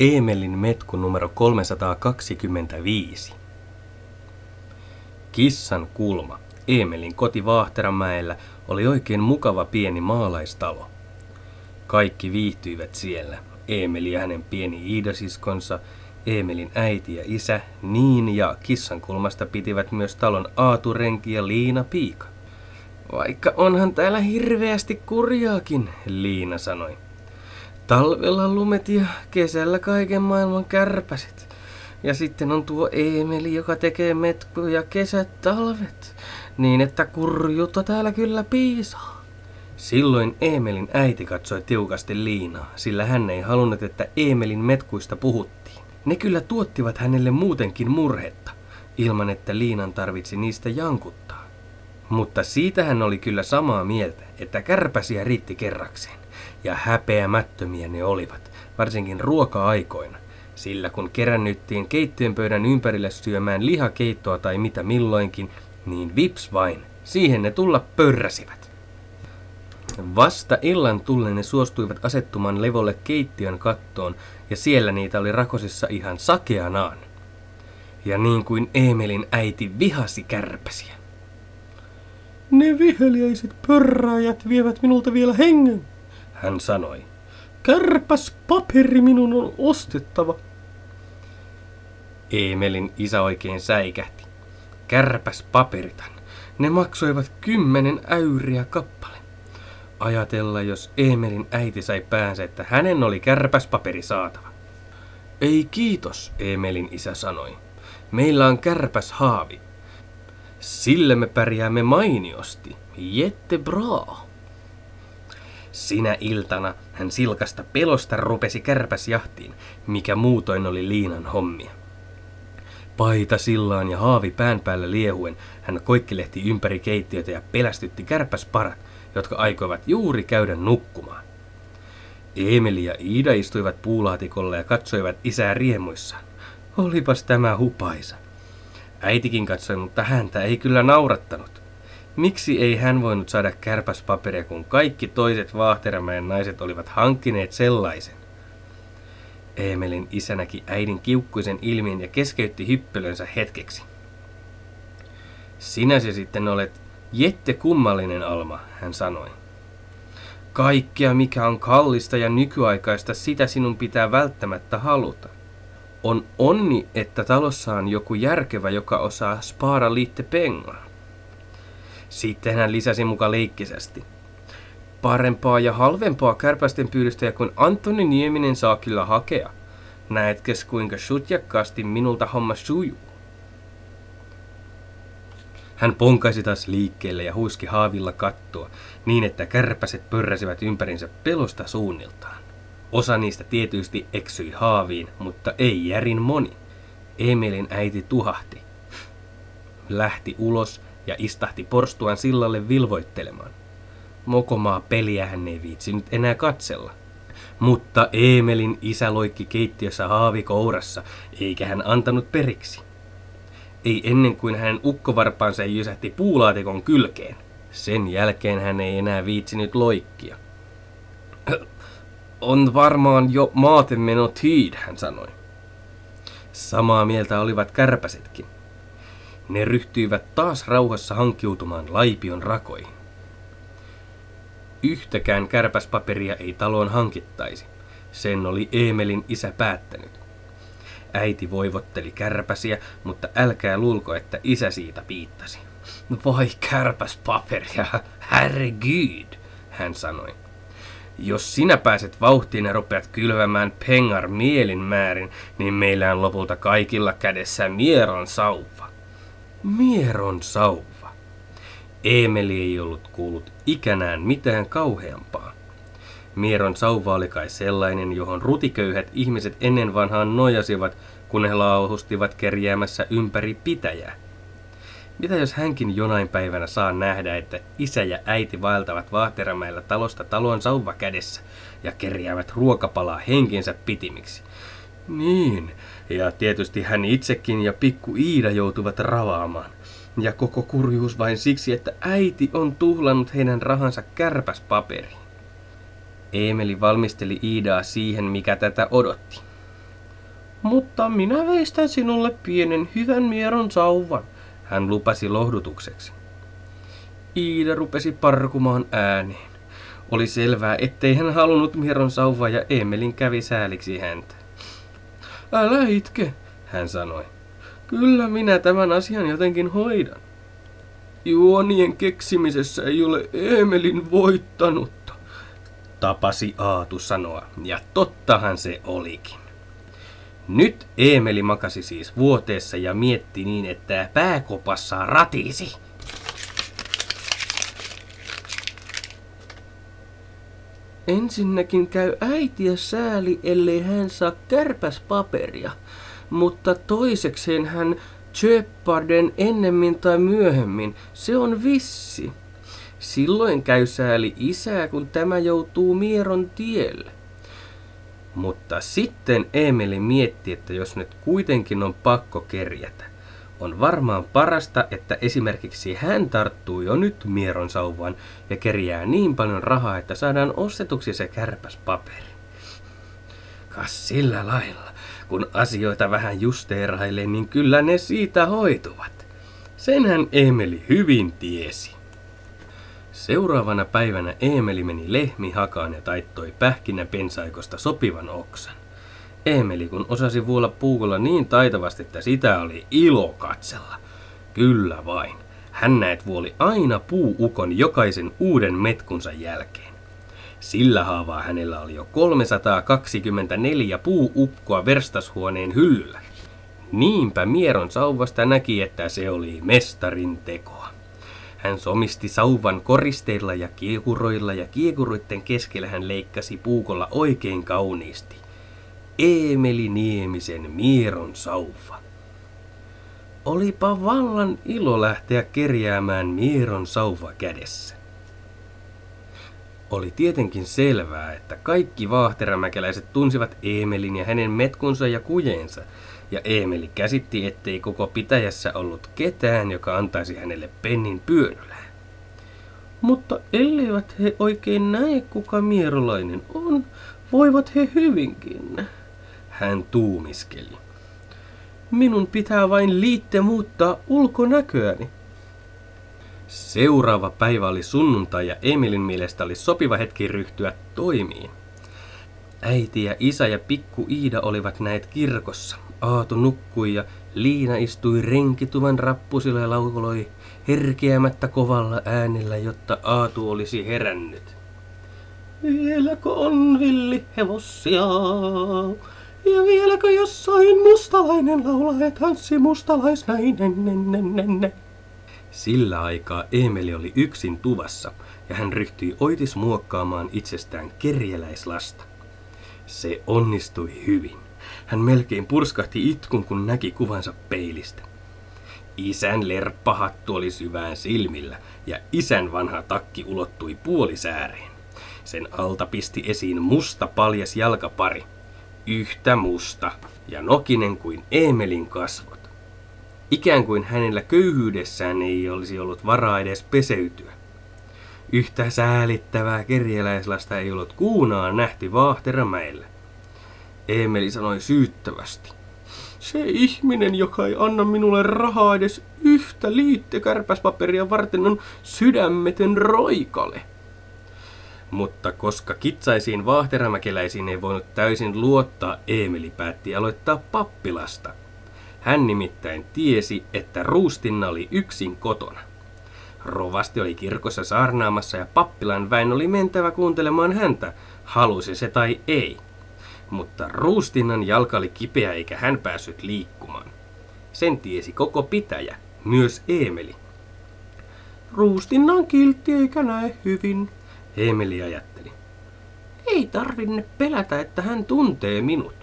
Eemelin metku numero 325. Kissan kulma. Eemelin koti Vaahteramäellä oli oikein mukava pieni maalaistalo. Kaikki viihtyivät siellä. Eemeli ja hänen pieni Iidasiskonsa, Eemelin äiti ja isä, niin ja kissan kulmasta pitivät myös talon Aaturenki ja Liina Piika. Vaikka onhan täällä hirveästi kurjaakin, Liina sanoi. Talvella lumet ja kesällä kaiken maailman kärpäset. Ja sitten on tuo Eemeli, joka tekee metkuja kesät talvet. Niin että kurjuutta täällä kyllä piisaa. Silloin Eemelin äiti katsoi tiukasti Liinaa, sillä hän ei halunnut, että Eemelin metkuista puhuttiin. Ne kyllä tuottivat hänelle muutenkin murhetta, ilman että Liinan tarvitsi niistä jankuttaa. Mutta siitä hän oli kyllä samaa mieltä, että kärpäsiä riitti kerrakseen ja häpeämättömiä ne olivat, varsinkin ruoka-aikoina, sillä kun kerännyttiin keittiön pöydän ympärille syömään lihakeittoa tai mitä milloinkin, niin vips vain, siihen ne tulla pörräsivät. Vasta illan tullen ne suostuivat asettumaan levolle keittiön kattoon, ja siellä niitä oli rakosissa ihan sakeanaan. Ja niin kuin Emelin äiti vihasi kärpäsiä. Ne viheliäiset pörräjät vievät minulta vielä hengen, hän sanoi. Kärpäs paperi minun on ostettava. Eemelin isä oikein säikähti. Kärpäs paperitan. Ne maksoivat kymmenen äyriä kappale. Ajatella, jos Eemelin äiti sai päänsä, että hänen oli kärpäspaperi saatava. Ei kiitos, Eemelin isä sanoi. Meillä on kärpäs haavi. Sille me pärjäämme mainiosti. Jette braa. Sinä iltana hän silkasta pelosta rupesi kärpäsjahtiin, mikä muutoin oli liinan hommia. Paita sillaan ja haavi pään päällä liehuen hän koikkilehti ympäri keittiötä ja pelästytti kärpäsparat, jotka aikoivat juuri käydä nukkumaan. Emeli ja Iida istuivat puulaatikolla ja katsoivat isää riemuissaan. Olipas tämä hupaisa. Äitikin katsoi, mutta häntä ei kyllä naurattanut. Miksi ei hän voinut saada kärpäspaperia, kun kaikki toiset Vaahteramäen naiset olivat hankkineet sellaisen? Eemelin isä näki äidin kiukkuisen ilmiin ja keskeytti hyppelönsä hetkeksi. Sinä se sitten olet jette kummallinen Alma, hän sanoi. Kaikkea, mikä on kallista ja nykyaikaista, sitä sinun pitää välttämättä haluta. On onni, että talossa on joku järkevä, joka osaa spaara liitte pengaa. Sitten hän lisäsi muka leikkisesti. Parempaa ja halvempaa kärpästen pyydystäjä kuin Antoni Nieminen saa kyllä hakea. Näetkes kuinka sutjakkaasti minulta homma sujuu? Hän ponkaisi taas liikkeelle ja huiski haavilla kattoa, niin että kärpäset pörräsivät ympärinsä pelosta suunniltaan. Osa niistä tietysti eksyi haaviin, mutta ei järin moni. Emilin äiti tuhahti. Lähti ulos ja istahti porstuan sillalle vilvoittelemaan. Mokomaa peliä hän ei viitsinyt enää katsella. Mutta Eemelin isä loikki keittiössä haavikourassa, eikä hän antanut periksi. Ei ennen kuin hänen ukkovarpaansa jysähti puulaatikon kylkeen. Sen jälkeen hän ei enää viitsinyt loikkia. On varmaan jo maatemeno tid, hän sanoi. Samaa mieltä olivat kärpäsetkin. Ne ryhtyivät taas rauhassa hankkiutumaan laipion rakoihin. Yhtäkään kärpäspaperia ei taloon hankittaisi. Sen oli Eemelin isä päättänyt. Äiti voivotteli kärpäsiä, mutta älkää luulko, että isä siitä piittasi. Vai kärpäspaperia, herregud, hän sanoi. Jos sinä pääset vauhtiin ja rupeat kylvämään pengar mielin määrin, niin meillä on lopulta kaikilla kädessä mieron sauva. Mieron sauva. Emeli ei ollut kuullut ikänään mitään kauheampaa. Mieron sauva oli kai sellainen, johon rutiköyhät ihmiset ennen vanhaan nojasivat, kun he lauhustivat kerjäämässä ympäri pitäjää. Mitä jos hänkin jonain päivänä saa nähdä, että isä ja äiti vaeltavat Vaahteramäellä talosta talon sauva kädessä ja kerjäävät ruokapalaa henkensä pitimiksi? Niin, ja tietysti hän itsekin ja pikku Iida joutuvat ravaamaan. Ja koko kurjuus vain siksi, että äiti on tuhlannut heidän rahansa kärpäspaperiin. Emeli valmisteli Iidaa siihen, mikä tätä odotti. Mutta minä veistän sinulle pienen hyvän mieron sauvan. Hän lupasi lohdutukseksi. Iida rupesi parkumaan ääneen. Oli selvää, ettei hän halunnut mieron sauvaa ja Emelin kävi sääliksi häntä. Älä itke, hän sanoi. Kyllä minä tämän asian jotenkin hoidan. Juonien keksimisessä ei ole Emelin voittanutta, tapasi Aatu sanoa, ja tottahan se olikin. Nyt Eemeli makasi siis vuoteessa ja mietti niin, että pääkopassa ratisi. Ensinnäkin käy äitiä sääli, ellei hän saa kärpäspaperia, mutta toisekseen hän Tjöpparden ennemmin tai myöhemmin, se on vissi. Silloin käy sääli isää, kun tämä joutuu Mieron tielle. Mutta sitten Emeli mietti, että jos nyt kuitenkin on pakko kerjätä, on varmaan parasta, että esimerkiksi hän tarttuu jo nyt Mieron sauvaan ja kerjää niin paljon rahaa, että saadaan ostetuksi se kärpäspaperi. Kas sillä lailla, kun asioita vähän justeerailee, niin kyllä ne siitä hoituvat. Senhän Emeli hyvin tiesi. Seuraavana päivänä Emeli meni lehmi hakaan ja taittoi pähkinä pensaikosta sopivan oksan. Emeli kun osasi vuolla puukolla niin taitavasti, että sitä oli ilo katsella. Kyllä vain. Hän näet vuoli aina puuukon jokaisen uuden metkunsa jälkeen. Sillä haavaa hänellä oli jo 324 puuukkoa verstashuoneen hyllyllä. Niinpä Mieron sauvasta näki, että se oli mestarin tekoa. Hän somisti sauvan koristeilla ja kiekuroilla ja kiekuroiden keskellä hän leikkasi puukolla oikein kauniisti. Eemeli Niemisen Mieron sauva. Olipa vallan ilo lähteä kerjäämään Mieron sauva kädessä. Oli tietenkin selvää, että kaikki vaahteramäkeläiset tunsivat Eemelin ja hänen metkunsa ja kujeensa, ja Eemeli käsitti, ettei koko pitäjässä ollut ketään, joka antaisi hänelle pennin pyörylää. Mutta elleivät he oikein näe, kuka mierolainen on, voivat he hyvinkin. Hän tuumiskeli. Minun pitää vain liitte muuttaa ulkonäköäni. Seuraava päivä oli sunnuntai ja Emilin mielestä oli sopiva hetki ryhtyä toimiin. Äiti ja isä ja pikku Iida olivat näet kirkossa. Aatu nukkui ja Liina istui renkituvan rappusilla ja laukoloi herkeämättä kovalla äänellä, jotta Aatu olisi herännyt. Vieläkö on villihevosia? Ja vieläkö jossain mustalainen laulaa ja tanssi mustalaisnainen? Sillä aikaa Emeli oli yksin tuvassa ja hän ryhtyi oitis muokkaamaan itsestään kerjäläislasta. Se onnistui hyvin. Hän melkein purskahti itkun, kun näki kuvansa peilistä. Isän lerppahattu oli syvään silmillä ja isän vanha takki ulottui puolisääreen. Sen alta pisti esiin musta paljas jalkapari. Yhtä musta ja nokinen kuin Emelin kasvot. Ikään kuin hänellä köyhyydessään ei olisi ollut varaa edes peseytyä. Yhtä säälittävää kerjäläislasta ei ollut kuunaan nähty Vaahteramäellä. Emeli sanoi syyttävästi. Se ihminen, joka ei anna minulle rahaa edes yhtä liittekärpäspaperia varten, on sydämetön roikale. Mutta koska kitsaisiin vaahteramäkeläisiin ei voinut täysin luottaa, Emeli päätti aloittaa pappilasta. Hän nimittäin tiesi, että Ruustinna oli yksin kotona. Rovasti oli kirkossa saarnaamassa ja pappilan väen oli mentävä kuuntelemaan häntä, halusi se tai ei mutta Ruustinnan jalka oli kipeä eikä hän päässyt liikkumaan. Sen tiesi koko pitäjä, myös Eemeli. Ruustinnan kiltti eikä näe hyvin, Eemeli ajatteli. Ei tarvinne pelätä, että hän tuntee minut.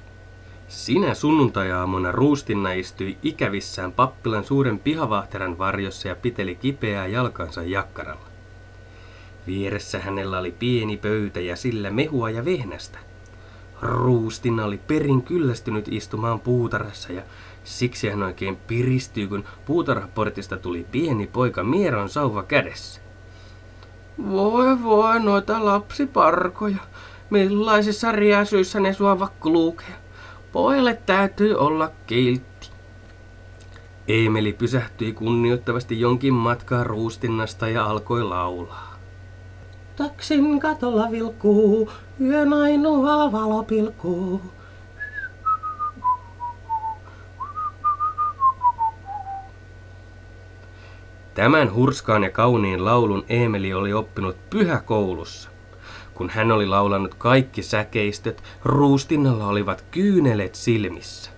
Sinä sunnuntajaamuna Ruustinna istui ikävissään pappilan suuren pihavahteran varjossa ja piteli kipeää jalkansa jakkaralla. Vieressä hänellä oli pieni pöytä ja sillä mehua ja vehnästä. Ruustina oli perin kyllästynyt istumaan puutarhassa ja siksi hän oikein piristyi, kun puutarhaportista tuli pieni poika Mieron sauva kädessä. Voi voi noita lapsiparkoja, millaisissa riäsyissä ne sua vakku Pojalle täytyy olla kiltti. Eemeli pysähtyi kunnioittavasti jonkin matkaa ruustinnasta ja alkoi laulaa. Taksin katolla vilkkuu, yön ainoa valo pilkkuu. Tämän hurskaan ja kauniin laulun Eemeli oli oppinut pyhäkoulussa. Kun hän oli laulanut kaikki säkeistöt, ruustinnalla olivat kyynelet silmissä.